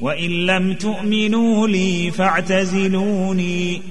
وإن لم تؤمنوا لي فاعتزلوني.